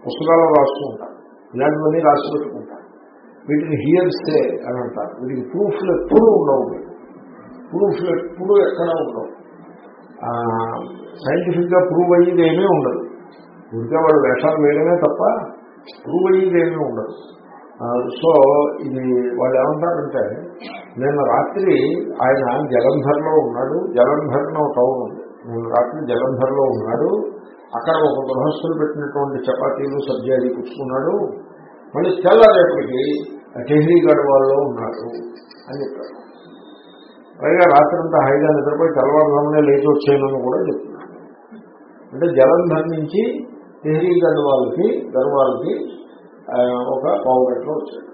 పుస్తకాల్లో రాస్తూ ఉంటారు. ఇలాంటివన్నీ రాసి పెట్టుకుంటారు వీటిని హియర్సే అని అంటారు. వీటికి ప్రూఫ్లు ఎప్పుడూ ఉండవు. ప్రూఫ్లు ఎప్పుడూ ఎక్కడ ఉండవు. సైంటిఫిక్గా ప్రూవ్ అయ్యేది ఏమీ ఉండదు. ఊరికే వాళ్ళు వేషాలు వేయడమే తప్ప ప్రూవ్ అయ్యేది ఏమీ ఉండదు. సో ఇది వాళ్ళు ఏమంటారంటే నేను రాత్రి ఆయన జలంధర్లో ఉన్నాడు. జలంధర్లో టౌన్ రాత్రి జలంధర్లో ఉన్నాడు. అక్కడ ఒక గృహస్థులు పెట్టినటువంటి చపాతీలు సబ్జీ కూర్చున్నాడు. మళ్ళీ తెల్లరేపటికి టెహ్రీగఢ్ వాళ్ళు ఉన్నాడు అని చెప్పారు పైగా రాత్రంతా హైగా నిద్రపోయి తెల్లవారుజామునే లేచి వచ్చేయనని కూడా చెప్తున్నాడు. అంటే జలంధర్ నుంచి టెహ్రీగఢ్ వాళ్ళకి గర్వాలకి ఒక పావు గంటలో వచ్చాడు.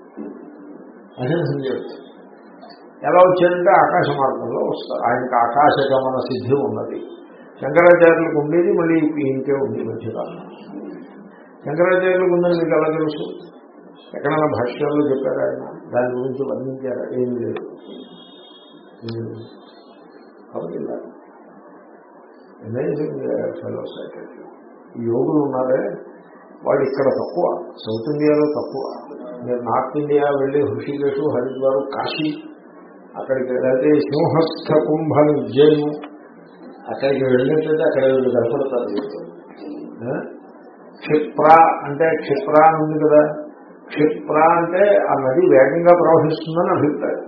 అని నేను ఎలా వచ్చారంటే ఆకాశ మార్గంలో వస్తారు. ఆయనకు ఆకాశ గమన సిద్ధి ఉన్నది. శంకరాచార్యులకు ఉండేది మళ్ళీ ఇంకే ఉంది మధ్యకాలం శంకరాచార్యులకు ఉందని మీకు ఎలా తెలుసు? ఎక్కడైనా భాష్యాల్లో చెప్పారా ఆయన? దాని గురించి వర్ణించారా? ఏం లేదు. కాబట్టి అమేజింగ్ ఫెలోస్ uh, యోగులు ఉన్నారే వాళ్ళు ఇక్కడ తక్కువ సౌత్ ఇండియాలో తక్కువ. మీరు నార్త్ ఇండియా వెళ్ళి హృషికేశు హరిద్వారు కాశీ అక్కడికి వెళ్తే సింహస్థ కుంభ విద్యను అక్కడికి వెళ్ళినట్లయితే అక్కడ వీళ్ళు కనపడతారు క్షిప్ర అంటే క్షిప్ర అని ఉంది కదా. క్షిప్ర అంటే ఆ నది వేగంగా ప్రవహిస్తుందని అభిప్రాయం.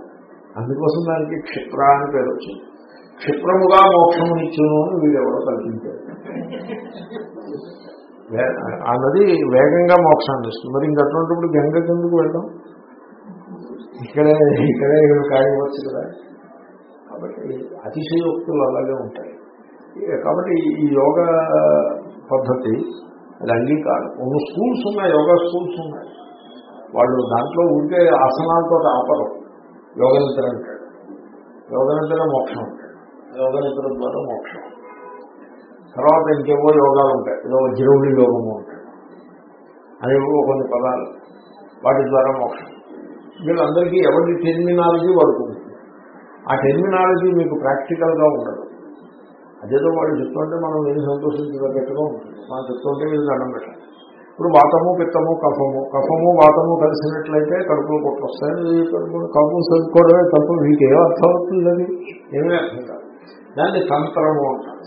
అందుకోసం దానికి క్షిప్ర అని పేరు వచ్చింది. క్షిప్రముగా మోక్షమునిచ్చును అని వీడెవడో కల్పించారు. ఆ నది వేగంగా మోక్షాన్ని ఇస్తుంది. మరి ఇంకటువంటిప్పుడు గంగ కిందకు వెళ్ళడం ఇక్కడే ఇక్కడే కాయవచ్చు కదా. కాబట్టి అతిశయోక్తులు అలాగే ఉంటాయి. కాబట్టి ఈ యోగ పద్ధతి అది అంగీకారం. కొన్ని స్కూల్స్ ఉన్నాయి యోగా స్కూల్స్ ఉన్నాయి. వాళ్ళు దాంట్లో ఉంటే ఆసనాలతో ఆపరు. యోగ నిద్ర అంటాడు యోగ నిద్ర మోక్షం అంటాడు యోగ నిద్ర ద్వారా మోక్షం. తర్వాత ఇంకేవో యోగాలు ఉంటాయి. ఏదో వజ్రవుడి యోగము ఉంటాయి అనేవో కొన్ని పదాలు. వాటి ద్వారా మోక్షం. వీళ్ళందరికీ ఎవరి టెర్మినాలజీ వాడుకుంటుంది ఆ టెర్మినాలజీ మీకు ప్రాక్టికల్గా ఉండదు. అదేదో వాళ్ళు చెప్తుంటే మనం ఏం సంతోషించగట్టుగా ఉంటుంది. మనం చెప్తుంటే వీళ్ళు దండం పెట్టాలి ఇప్పుడు వాతము పిత్తము కఫము. కఫము వాతము కలిసినట్లయితే కడుపులు కొట్టొస్తాయి వస్తాయి. కడుపులు కడుపు చదువుకోవడమే తప్ప మీకేం అర్థం అవుతుంది అది? ఏమీ అర్థం కాదు. దాన్ని తంత్రము అంటారు.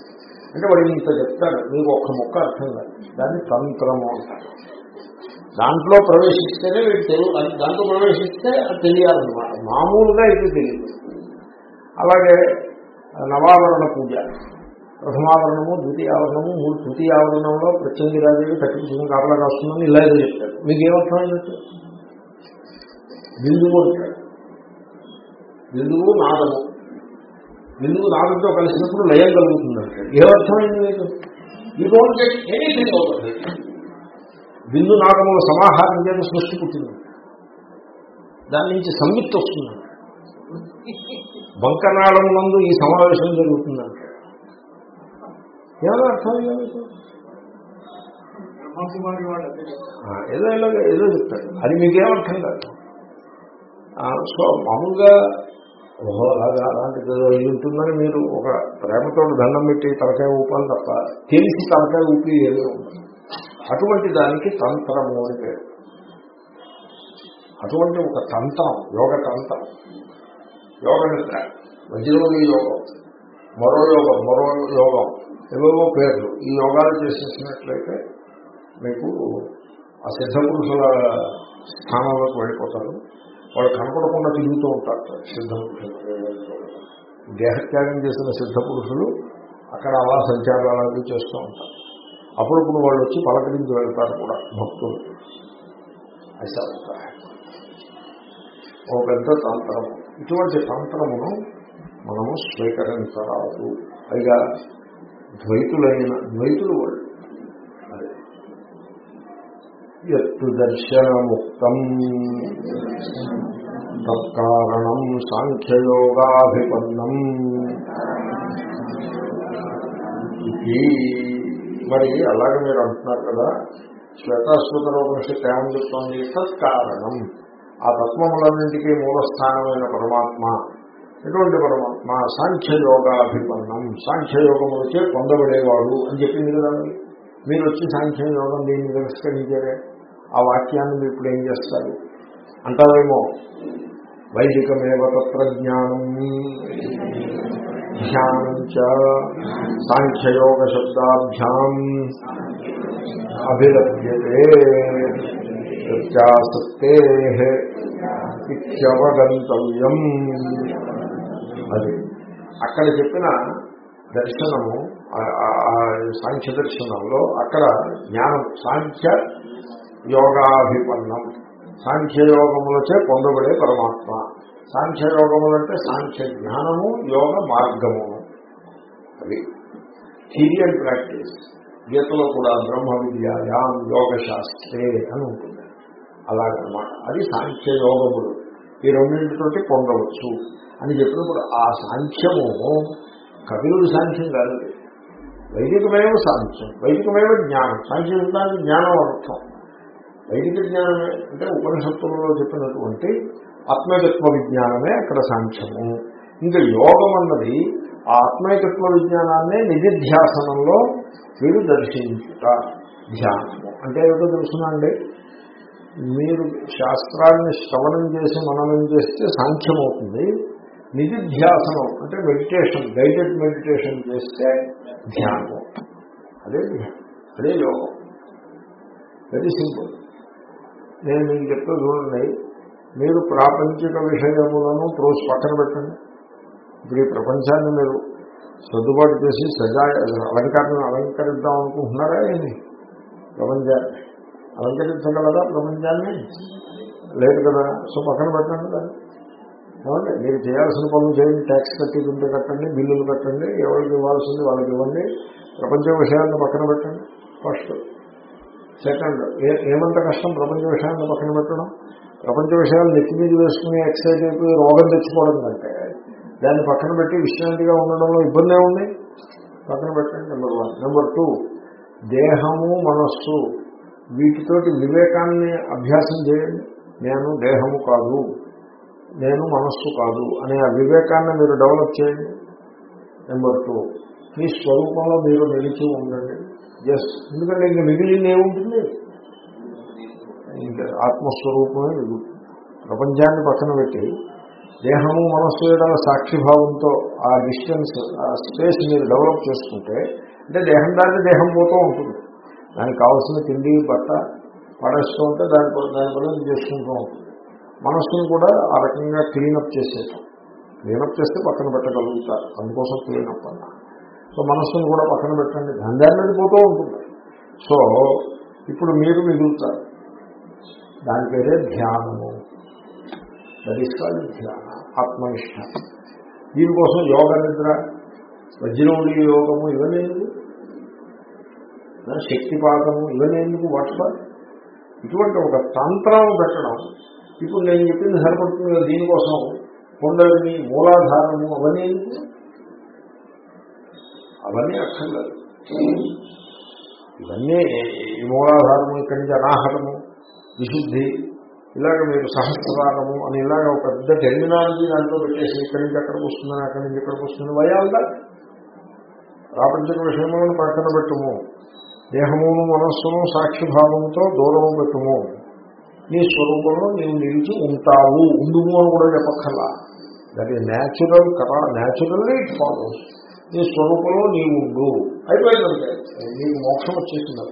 అంటే వాడు ఇంత చెప్తాడు. మీకు ఒక్క మొక్క అర్థం కాదు. దాన్ని తంత్రము అంటారు. దాంట్లో ప్రవేశిస్తేనే వీడు తెలియదు దాంట్లో ప్రవేశిస్తే అది తెలియాలన్నమాట. మామూలుగా ఇది తెలియదు. అలాగే నవావరణ పూజ. ప్రథమావరణము ద్వితీయావరణము మూడు తృతీయావరణంలో ప్రత్యంగిరాజు కట్టించుకుని కాపలా కాస్తుందని ఇలా ఏదో చెప్తాడు మీకు ఏమర్థమైనట్టు బిందువు అంటాడు బిందువు నాదము. బిందువు నాదంతో కలిసినప్పుడు లయం కలుగుతుందంటాడు ఏమర్థమైంది మీకు? యూ డోంట్ గెట్ ఎనీథింగ్ అవుతుంది విందు నాగముల సమాహారం చేత సృష్టి పుట్టింది. దాని నుంచి సంయుక్తి వస్తుంది. బంకనాళం నందు ఈ సమావేశం జరుగుతుందంట ఏమైనా అర్థం ఏదో ఇలాగ ఏదో చెప్తాడు అది మీకేమర్థం కాదు. సో మామూలుగా ఓహో అలాగా అలాంటిది ఏదో ఇది ఉంటుందని మీరు ఒక ప్రేమతో దండం పెట్టి తలకాయ ఊపాలి తప్ప తెలిసి తలకాయ ఊపి ఏదో ఉంటుంది అటువంటి దానికి తంత్రము అని పేరు. అటువంటి ఒక తంత్రం యోగ తంత్రం. యోగ నిద్ర వజ్రోగి యోగం మరో యోగం మరో యోగం ఏవేవో పేర్లు. ఈ యోగాలు చేసేసినట్లయితే మీకు ఆ సిద్ధ పురుషుల స్థానంలోకి వెళ్ళిపోతారు. వాళ్ళు కనపడకుండా తిరుగుతూ ఉంటారు సిద్ధ పురుషులు. దేహత్యాగం చేసిన సిద్ధ పురుషులు అక్కడ అలా సంచారాలు చేస్తూ ఉంటారు. అప్పుడప్పుడు వాళ్ళు వచ్చి పలకరించి వెళ్తారు కూడా భక్తులు. ఒక పెద్ద తంత్రం. ఇటువంటి తంత్రమును మనము స్వీకరించరాదు. పైగా ద్వైతులైన ద్వైతులు వాళ్ళు. ఎత్తు దర్శనముక్తం. తత్కారణం సాంఖ్యయోగాభిపన్నం. ఇది మరి అలాగే మీరు అంటున్నారు కదా శ్వేతాశ్వతరోపనిషత్తు ఏమని చెప్తోంది తత్కారణం ఆ తత్వములన్నింటికీ మూలస్థానమైన పరమాత్మ. ఎటువంటి పరమాత్మ? సాంఖ్యయోగాభిపన్నం. సాంఖ్యయోగములచే పొందబడేవాడు అని చెప్పింది కదా మీరు. వచ్చి సాంఖ్యయోగం దీన్ని తిరస్కరించారే. ఆ వాక్యాన్ని మీరు ఇప్పుడు ఏం చేస్తారు? అంటారేమో వైదికమేవ తత్ర జ్ఞానం ధ్యానం చ సాంఖ్యయోగ శబ్దాభ్యాం అభిలభ్యతే ప్రత్యాసక్తే ఇత్యవగంతవ్యం అది అక్కడ చెప్పిన దర్శనము సాంఖ్య దర్శనంలో అక్కడ జ్ఞానం సాంఖ్య యోగాభిపన్నం సాంఖ్యయోగములచే పొందబడే పరమాత్మ. సాంఖ్యయోగములు అంటే సాంఖ్య జ్ఞానము యోగ మార్గము. అది థియరీ అండ్ ప్రాక్టీస్. గీతలో కూడా బ్రహ్మ విద్యాయాం యోగ శాస్త్రే అని ఉంటుంది. అలాగనమాట. అది సాంఖ్య యోగములు. ఈ రెండింటితోటి పొందవచ్చు అని చెప్పినప్పుడు ఆ సాంఖ్యము కవిలు సాంఖ్యం కాదు. అది. వైదికమేవ సాంఖ్యం వైదికమేవ జ్ఞానం. సాంఖ్యం అంటే జ్ఞానం అర్థం. వైదిక జ్ఞానమే అంటే ఉపనిషత్తులలో చెప్పినటువంటి ఆత్మతత్వ విజ్ఞానమే అక్కడ సాంఖ్యము. ఇంకా యోగం అన్నది ఆ ఆత్మైకత్వ విజ్ఞానాన్నే నిధిధ్యాసనంలో మీరు దర్శించుట ధ్యానము. అంటే ఏమిటో తెలుసునండి మీరు శాస్త్రాన్ని శ్రవణం చేసి మననం చేస్తే సాంఖ్యం అవుతుంది నిధిధ్యాసనం అంటే మెడిటేషన్ గైడెడ్ మెడిటేషన్ చేస్తే ధ్యానం అదే అదే యోగం. వెరీ సింపుల్ నేను మీకు చెప్తూ చూడండి. మీరు ప్రాపంచిక విషయములను త్రోసి పక్కన పెట్టండి. ఇప్పుడు ఈ ప్రపంచాన్ని మీరు సర్దుబాటు చేసి సజా అలంకరణ అలంకరిద్దాం అనుకుంటున్నారా ఏంటి ప్రపంచాన్ని. అలంకరించగలదా ప్రపంచాన్ని. లేదు కదా? సో పక్కన పెట్టండి దాన్ని. ఏమండి? మీరు చేయాల్సిన పనులు చేయండి. ట్యాక్స్ కట్టేది ఉంటే కట్టండి బిల్లులు కట్టండి ఎవరికి ఇవ్వాల్సింది వాళ్ళకి ఇవ్వండి. ప్రపంచ విషయాలను పక్కన పెట్టండి ఫస్ట్. సెకండ్ ఏమంత కష్టం ప్రపంచ విషయాలను పక్కన పెట్టడం? ప్రపంచ విషయాలు నెత్తి మీద వేసుకుని ఎక్సైజ్ అయిపోయి రోగం తెచ్చుకోవడం కంటే దాన్ని పక్కన పెట్టి విశ్రాంతిగా ఉండడంలో ఇబ్బంది ఉంది పక్కన పెట్టండి నెంబర్ వన్ నెంబర్ టూ దేహము మనస్సు వీటితోటి వివేకాన్ని అభ్యాసం చేయండి. నేను దేహము కాదు నేను మనస్సు కాదు అనే ఆ వివేకాన్ని మీరు డెవలప్ చేయండి. నెంబర్ టూ మీ స్వరూపంలో మీరు నిలిచి ఉండండి. ఎస్ ఎందుకంటే ఇంకా మిగిలింది ఏముంటుంది? ఇంకా ఆత్మస్వరూపమే మిగులుతుంది ప్రపంచాన్ని పక్కన పెట్టి దేహము మనస్సు ఏదైనా సాక్షిభావంతో ఆ డిస్టెన్స్ ఆ స్పేస్ మీరు డెవలప్ చేసుకుంటే అంటే దేహం దాన్ని దేహం పోతూ ఉంటుంది. దానికి కావాల్సిన తిండి బట్ట పడేస్తూ ఉంటే దాని దాని పనులు చేసుకుంటూ ఉంటుంది. మనస్సును కూడా ఆ రకంగా క్లీనప్ చేసేది క్లీనప్ చేస్తే పక్కన పెట్టగలుగుతారు. అందుకోసం క్లీనప్ అన్న. సో మనస్సును కూడా పక్కన పెట్టండి. దాని పోతూ ఉంటుంది. సో ఇప్పుడు మీరు మిగులుతారు. దాని పేరే ధ్యానము. దట్ ఈస్ కాల్డ్ ధ్యాన ఆత్మనిష్ట. దీనికోసం యోగ నిద్ర వజ్రౌడి యోగము ఇవ్వలేదు శక్తిపాతము ఇవ్వలేందుకు వాట్సాప్ ఇటువంటి ఒక తంత్రాన్ని పెట్టడం. ఇప్పుడు నేను చెప్పింది సరిపడుతుంది కదా దీనికోసం కొండలని మూలాధారము అవన్నీ అవన్నీ అక్కర్లేదు ఇవన్నీ ఈ మూలాధారము ఇక్కడి నుంచి అనాహరము విశుద్ధి ఇలాగ మీరు సహస్రారము అని ఇలాగ ఒక పెద్ద టెర్మినాలజీ దాంట్లో పెట్టేసి ఇక్కడి నుంచి అక్కడికి వస్తుందని అక్కడి నుంచి ఇక్కడికి వస్తుంది వయాలదా ప్రాపంచిక విషయంలో పక్కన పెట్టుము. దేహమును మనస్సును సాక్షిభావంతో దూరము పెట్టుము. నీ స్వరూపంలో నీవు నిలిచి ఉంటావు. ఉండుము అని కూడా చెప్పక్కర్లా. దట్ ఈజ్ న్యాచురల్ కరా న్యాచురల్లీ ఇట్ ఫాలోస్ నీ స్వరూపంలో నీవు ఉండు. అయిపోయిందంటే నీకు మోక్షం వచ్చేసింది